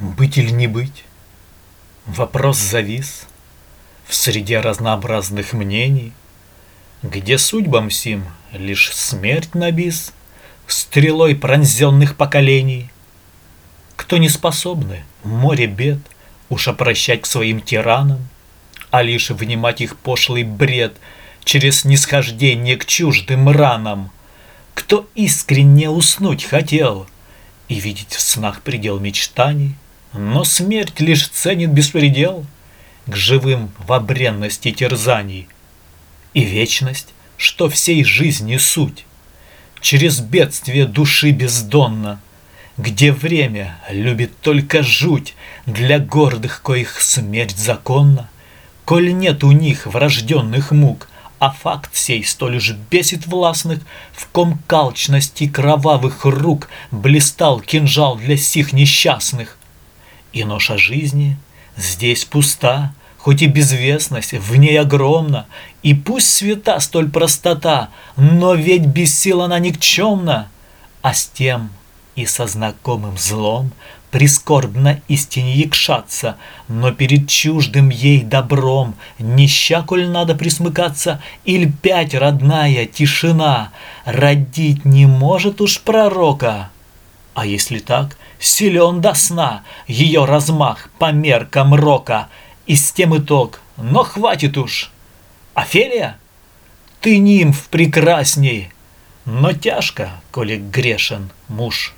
Быть или не быть? Вопрос завис В среде разнообразных мнений, Где судьбам сим лишь смерть набис Стрелой пронзенных поколений. Кто не способны море бед Уж опрощать к своим тиранам, А лишь внимать их пошлый бред Через нисхождение к чуждым ранам. Кто искренне уснуть хотел И видеть в снах предел мечтаний, но смерть лишь ценит беспредел К живым в бренности терзаний. И вечность, что всей жизни суть, Через бедствие души бездонно, Где время любит только жуть Для гордых, коих смерть законна, Коль нет у них врожденных мук, А факт сей столь уж бесит властных, В ком калчности кровавых рук Блистал кинжал для сих несчастных. И ноша жизни здесь пуста, Хоть и безвестность в ней огромна, И пусть света столь простота, Но ведь без сил она никчемна, А с тем и со знакомым злом Прискорбно истине якшаться, Но перед чуждым ей добром Нища, коль надо присмыкаться, Иль пять родная тишина Родить не может уж пророка. А если так, силен до сна Ее размах по меркам рока, И с тем итог, но хватит уж. Офелия? Ты нимф прекрасней, Но тяжко, коли грешен муж.